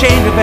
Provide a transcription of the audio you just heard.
ashamed of